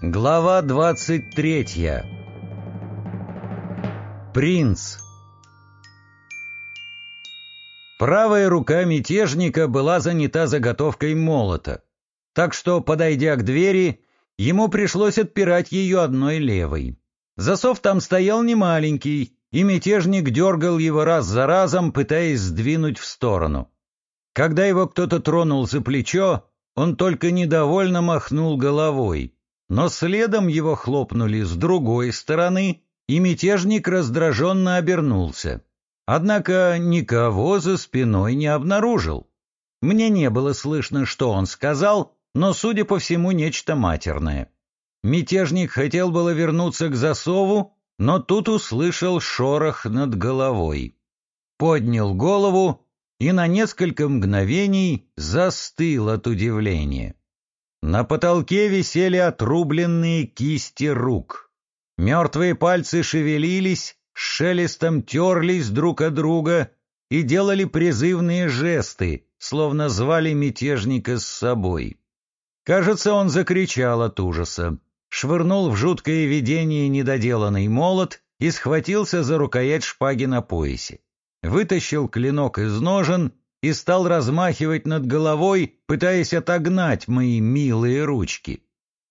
Глава 23 Принц Правая рука мятежника была занята заготовкой молота, так что, подойдя к двери, ему пришлось отпирать ее одной левой. Засов там стоял немаленький, и мятежник дергал его раз за разом, пытаясь сдвинуть в сторону. Когда его кто-то тронул за плечо, он только недовольно махнул головой, но следом его хлопнули с другой стороны, и мятежник раздраженно обернулся. Однако никого за спиной не обнаружил. Мне не было слышно, что он сказал, но, судя по всему, нечто матерное. Мятежник хотел было вернуться к засову, но тут услышал шорох над головой. Поднял голову и на несколько мгновений застыл от удивления. На потолке висели отрубленные кисти рук. Мертвые пальцы шевелились, шелестом терлись друг от друга и делали призывные жесты, словно звали мятежника с собой. Кажется, он закричал от ужаса, швырнул в жуткое видение недоделанный молот и схватился за рукоять шпаги на поясе вытащил клинок из ножен и стал размахивать над головой, пытаясь отогнать мои милые ручки.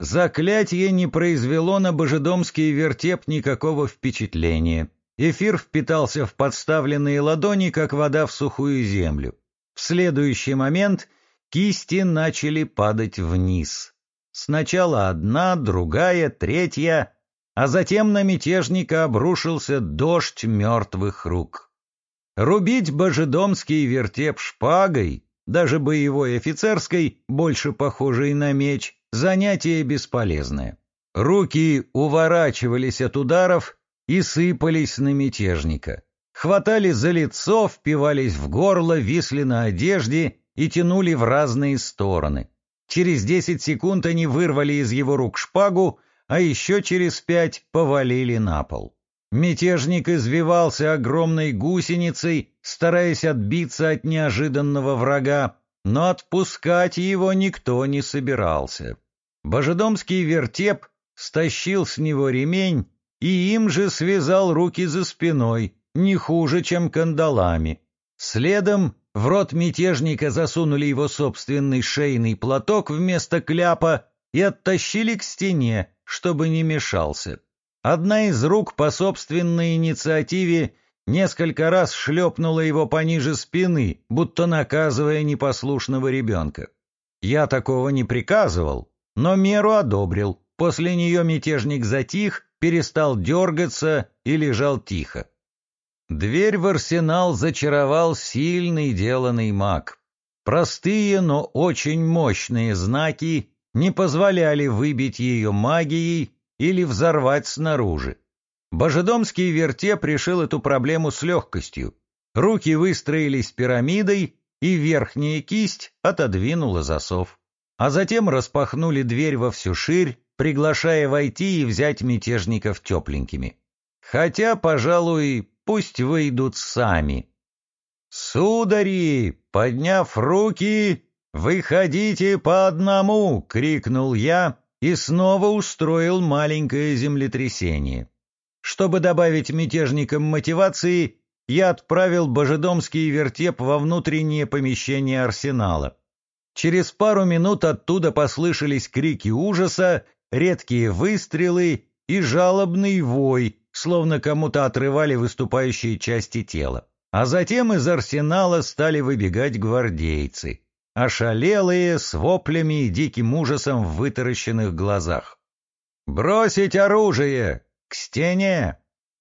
Заклятие не произвело на божедомский вертеп никакого впечатления. Эфир впитался в подставленные ладони, как вода в сухую землю. В следующий момент кисти начали падать вниз. Сначала одна, другая, третья, а затем на мятежника обрушился дождь мертвых рук. Рубить божедомский вертеп шпагой, даже боевой офицерской, больше похожей на меч, занятие бесполезное. Руки уворачивались от ударов и сыпались на мятежника. Хватали за лицо, впивались в горло, висли на одежде и тянули в разные стороны. Через десять секунд они вырвали из его рук шпагу, а еще через пять повалили на пол. Мятежник извивался огромной гусеницей, стараясь отбиться от неожиданного врага, но отпускать его никто не собирался. Божедомский вертеп стащил с него ремень и им же связал руки за спиной, не хуже, чем кандалами. Следом в рот мятежника засунули его собственный шейный платок вместо кляпа и оттащили к стене, чтобы не мешался. Одна из рук по собственной инициативе несколько раз шлепнула его пониже спины, будто наказывая непослушного ребенка. Я такого не приказывал, но меру одобрил. После нее мятежник затих, перестал дергаться и лежал тихо. Дверь в арсенал зачаровал сильный деланный маг. Простые, но очень мощные знаки не позволяли выбить ее магией или взорвать снаружи. Божедомский вертеп решил эту проблему с легкостью. Руки выстроились пирамидой, и верхняя кисть отодвинула засов. А затем распахнули дверь во всю ширь, приглашая войти и взять мятежников тепленькими. Хотя, пожалуй, пусть выйдут сами. «Судари, подняв руки, выходите по одному!» — крикнул я, и снова устроил маленькое землетрясение. Чтобы добавить мятежникам мотивации, я отправил божедомский вертеп во внутреннее помещение арсенала. Через пару минут оттуда послышались крики ужаса, редкие выстрелы и жалобный вой, словно кому-то отрывали выступающие части тела. А затем из арсенала стали выбегать гвардейцы ошалелые, с воплями и диким ужасом в вытаращенных глазах. «Бросить оружие! К стене!»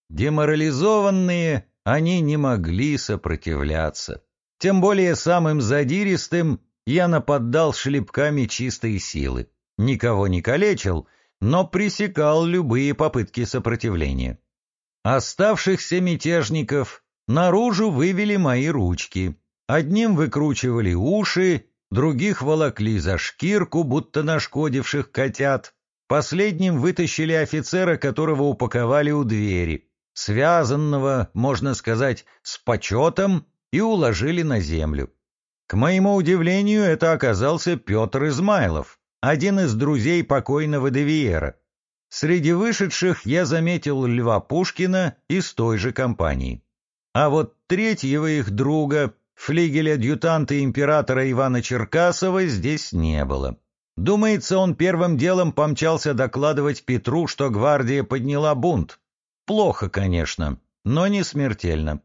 Деморализованные, они не могли сопротивляться. Тем более самым задиристым я нападал шлепками чистой силы. Никого не калечил, но пресекал любые попытки сопротивления. Оставшихся мятежников наружу вывели мои ручки. Одним выкручивали уши, других волокли за шкирку, будто нашкодивших котят. Последним вытащили офицера, которого упаковали у двери, связанного, можно сказать, с почетом, и уложили на землю. К моему удивлению, это оказался Петр Измайлов. один из друзей покойного Девиера. Среди вышедших я заметил Льва Пушкина из той же компании. А вот третьего их друга, флигеля-адъютанта императора Ивана Черкасова, здесь не было. Думается, он первым делом помчался докладывать Петру, что гвардия подняла бунт. Плохо, конечно, но не смертельно.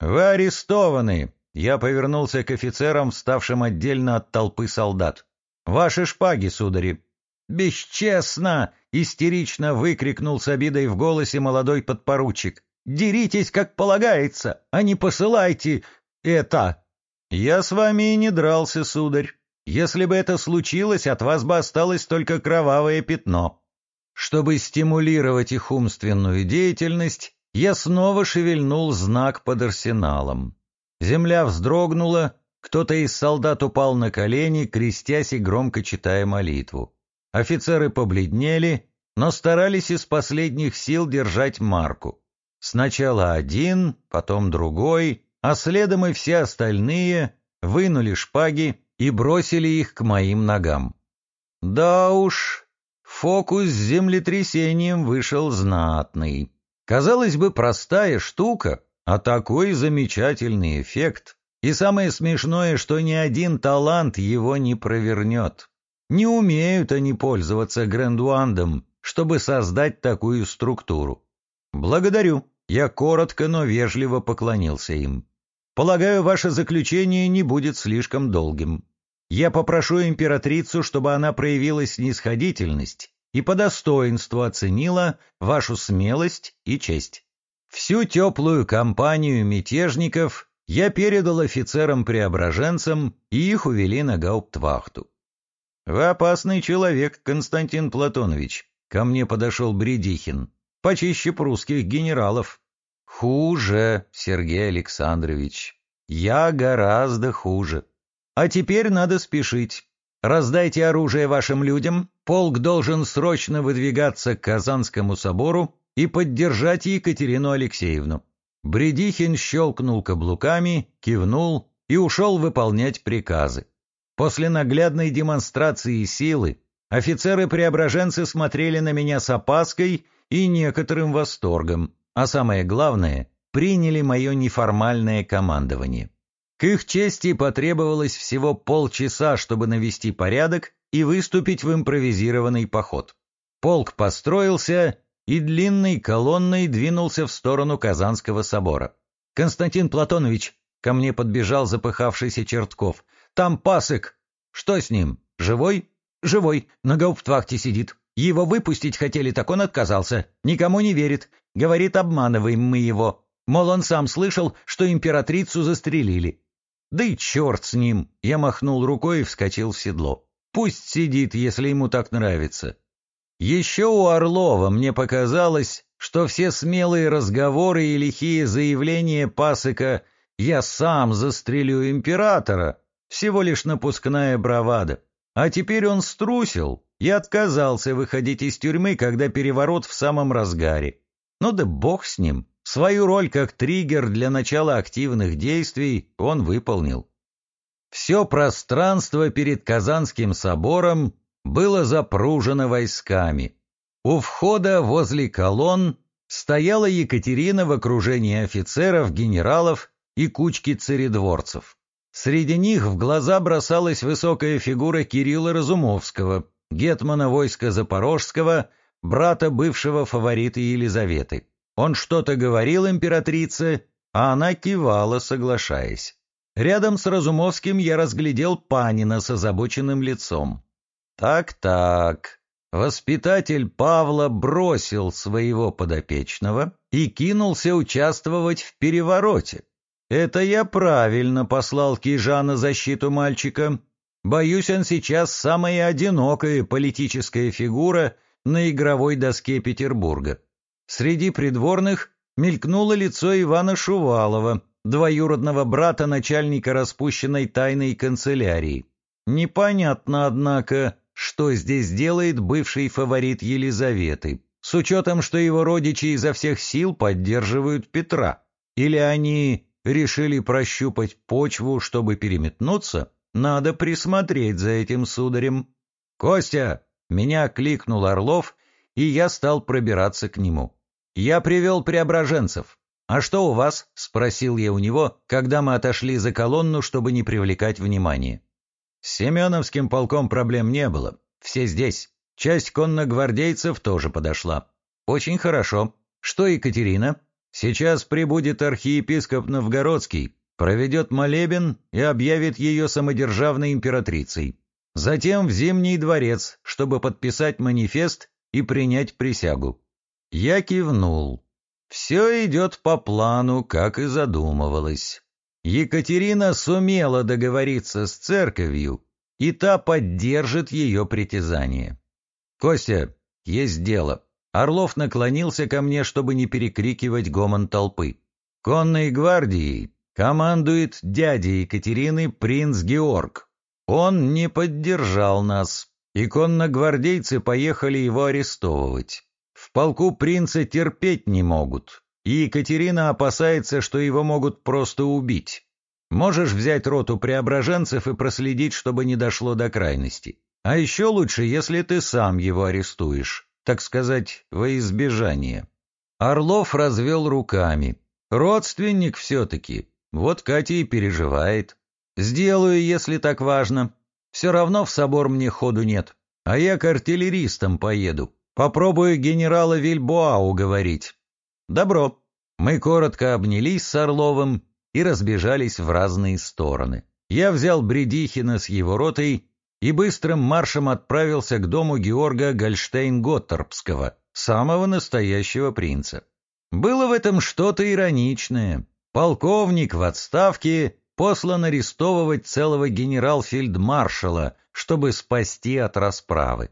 «Вы арестованы!» Я повернулся к офицерам, вставшим отдельно от толпы солдат. «Ваши шпаги, судари!» «Бесчестно!» — истерично выкрикнул с обидой в голосе молодой подпоручик. «Деритесь, как полагается, а не посылайте это!» «Я с вами и не дрался, сударь. Если бы это случилось, от вас бы осталось только кровавое пятно. Чтобы стимулировать их умственную деятельность, я снова шевельнул знак под арсеналом. Земля вздрогнула, кто-то из солдат упал на колени, крестясь и громко читая молитву. Офицеры побледнели, но старались из последних сил держать марку. Сначала один, потом другой, а следом и все остальные вынули шпаги и бросили их к моим ногам. Да уж, фокус с землетрясением вышел знатный. Казалось бы, простая штука, а такой замечательный эффект. И самое смешное, что ни один талант его не провернет. Не умеют они пользоваться грандуандом, чтобы создать такую структуру. Благодарю. Я коротко, но вежливо поклонился им. Полагаю, ваше заключение не будет слишком долгим. Я попрошу императрицу, чтобы она проявила снисходительность и по достоинству оценила вашу смелость и честь. Всю теплую компанию мятежников я передал офицерам-преображенцам, и их увели на гауптвахту. «Вы опасный человек, Константин Платонович», — ко мне подошел Бредихин, — «почище прусских генералов». «Хуже, Сергей Александрович, я гораздо хуже». А теперь надо спешить. Раздайте оружие вашим людям, полк должен срочно выдвигаться к Казанскому собору и поддержать Екатерину Алексеевну. Бредихин щелкнул каблуками, кивнул и ушел выполнять приказы. После наглядной демонстрации силы офицеры-преображенцы смотрели на меня с опаской и некоторым восторгом, а самое главное, приняли мое неформальное командование. К их чести потребовалось всего полчаса, чтобы навести порядок и выступить в импровизированный поход. Полк построился и длинной колонной двинулся в сторону Казанского собора. «Константин Платонович!» — ко мне подбежал запыхавшийся Чертков. «Там пасык! Что с ним? Живой?» «Живой, на гауптвахте сидит. Его выпустить хотели, так он отказался. Никому не верит. Говорит, обманываем мы его. Мол, он сам слышал, что императрицу застрелили. Да и черт с ним! Я махнул рукой и вскочил в седло. Пусть сидит, если ему так нравится. Еще у Орлова мне показалось, что все смелые разговоры и лихие заявления Пасыка «я сам застрелю императора» всего лишь напускная бравада. А теперь он струсил и отказался выходить из тюрьмы, когда переворот в самом разгаре. Ну да бог с ним. Свою роль как триггер для начала активных действий он выполнил. Все пространство перед Казанским собором было запружено войсками. У входа возле колонн стояла Екатерина в окружении офицеров, генералов и кучки царедворцев. Среди них в глаза бросалась высокая фигура Кирилла Разумовского, гетмана войска Запорожского, брата бывшего фаворита Елизаветы. Он что-то говорил императрице, а она кивала, соглашаясь. Рядом с Разумовским я разглядел Панина с озабоченным лицом. Так-так, воспитатель Павла бросил своего подопечного и кинулся участвовать в перевороте. Это я правильно послал Кижа на защиту мальчика. Боюсь, он сейчас самая одинокая политическая фигура на игровой доске Петербурга. Среди придворных мелькнуло лицо Ивана Шувалова, двоюродного брата начальника распущенной тайной канцелярии. Непонятно, однако, что здесь делает бывший фаворит Елизаветы, с учетом, что его родичи изо всех сил поддерживают Петра. Или они решили прощупать почву, чтобы переметнуться? Надо присмотреть за этим сударем. «Костя!» — меня кликнул Орлов, и я стал пробираться к нему. «Я привел преображенцев. А что у вас?» — спросил я у него, когда мы отошли за колонну, чтобы не привлекать внимания. С Семеновским полком проблем не было. Все здесь. Часть конногвардейцев тоже подошла. Очень хорошо. Что Екатерина? Сейчас прибудет архиепископ Новгородский, проведет молебен и объявит ее самодержавной императрицей. Затем в Зимний дворец, чтобы подписать манифест и принять присягу. Я кивнул. Все идет по плану, как и задумывалось. Екатерина сумела договориться с церковью, и та поддержит ее притязание. «Костя, есть дело». Орлов наклонился ко мне, чтобы не перекрикивать гомон толпы. «Конной гвардией командует дядя Екатерины принц Георг. Он не поддержал нас, и конногвардейцы поехали его арестовывать. В полку принца терпеть не могут, и Екатерина опасается, что его могут просто убить. Можешь взять роту преображенцев и проследить, чтобы не дошло до крайности. А еще лучше, если ты сам его арестуешь, так сказать, во избежание. Орлов развел руками. Родственник все-таки. Вот Катя и переживает. Сделаю, если так важно. Все равно в собор мне ходу нет. А я к артиллеристам поеду. Попробую генерала Вильбоа уговорить. Добро. Мы коротко обнялись с Орловым и разбежались в разные стороны. Я взял Бредихина с его ротой и быстрым маршем отправился к дому Георга Гольштейн-Готторпского, самого настоящего принца. Было в этом что-то ироничное. Полковник в отставке послан арестовывать целого генерал-фельдмаршала, чтобы спасти от расправы.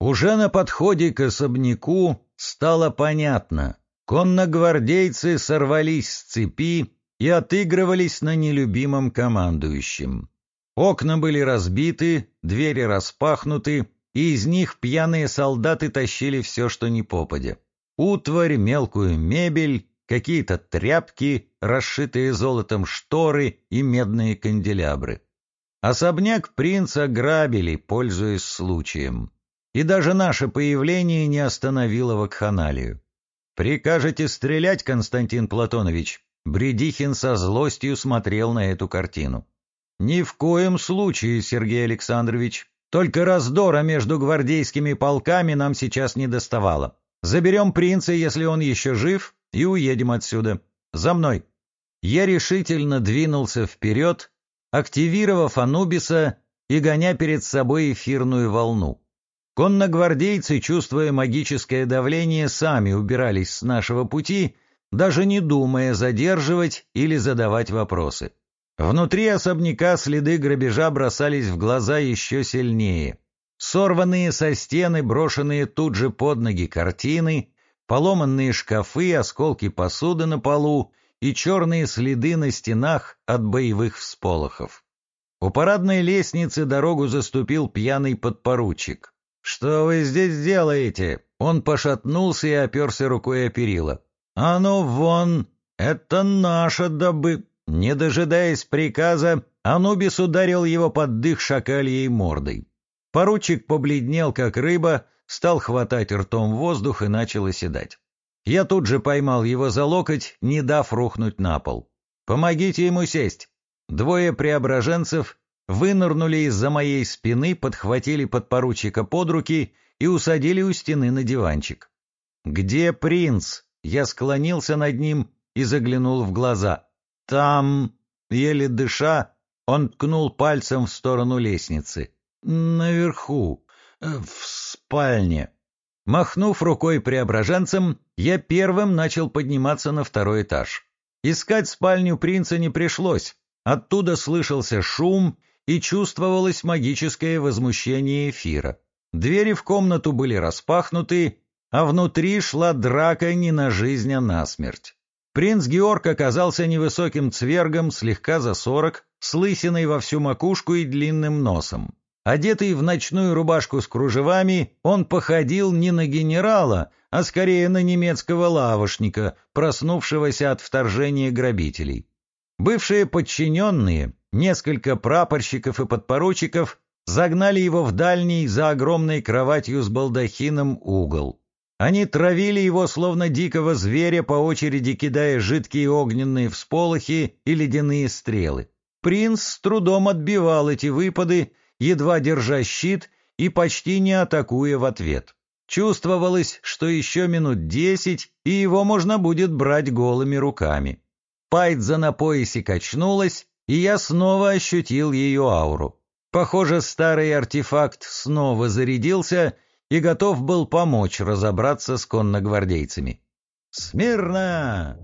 Уже на подходе к особняку стало понятно. Конногвардейцы сорвались с цепи и отыгрывались на нелюбимом командующем. Окна были разбиты, двери распахнуты, и из них пьяные солдаты тащили все, что не попадя. Утварь, мелкую мебель, какие-то тряпки, расшитые золотом шторы и медные канделябры. Особняк принца грабили, пользуясь случаем. И даже наше появление не остановило вакханалию. «Прикажете стрелять, Константин Платонович?» Бредихин со злостью смотрел на эту картину. «Ни в коем случае, Сергей Александрович. Только раздора между гвардейскими полками нам сейчас не доставало. Заберем принца, если он еще жив, и уедем отсюда. За мной!» Я решительно двинулся вперед, активировав Анубиса и гоня перед собой эфирную волну. Конногвардейцы, чувствуя магическое давление, сами убирались с нашего пути, даже не думая задерживать или задавать вопросы. Внутри особняка следы грабежа бросались в глаза еще сильнее. Сорванные со стены, брошенные тут же под ноги картины, поломанные шкафы, осколки посуды на полу и черные следы на стенах от боевых всполохов. У парадной лестницы дорогу заступил пьяный подпоручик. «Что вы здесь делаете?» Он пошатнулся и оперся рукой о перила. «А ну вон! Это наша добы...» Не дожидаясь приказа, Анубис ударил его под дых шакальей мордой. Поручик побледнел, как рыба, стал хватать ртом воздух и начал оседать. Я тут же поймал его за локоть, не дав рухнуть на пол. «Помогите ему сесть!» Двое преображенцев вынырнули из-за моей спины, подхватили подпоручика под руки и усадили у стены на диванчик. «Где принц?» Я склонился над ним и заглянул в глаза. «Там...» Еле дыша, он ткнул пальцем в сторону лестницы. «Наверху, э, в спальне». Махнув рукой преображенцем, я первым начал подниматься на второй этаж. Искать спальню принца не пришлось. Оттуда слышался шум и чувствовалось магическое возмущение эфира. Двери в комнату были распахнуты, а внутри шла драка не на жизнь, а на смерть. Принц Георг оказался невысоким цвергом, слегка за сорок, с лысиной во всю макушку и длинным носом. Одетый в ночную рубашку с кружевами, он походил не на генерала, а скорее на немецкого лавошника, проснувшегося от вторжения грабителей. Бывшие подчиненные, несколько прапорщиков и подпоручиков загнали его в дальний, за огромной кроватью с балдахином, угол. Они травили его, словно дикого зверя, по очереди кидая жидкие огненные всполохи и ледяные стрелы. Принц с трудом отбивал эти выпады, едва держа щит и почти не атакуя в ответ. Чувствовалось, что еще минут десять, и его можно будет брать голыми руками. Пайдза на поясе качнулась, и я снова ощутил ее ауру. Похоже, старый артефакт снова зарядился и готов был помочь разобраться с конногвардейцами. «Смирно!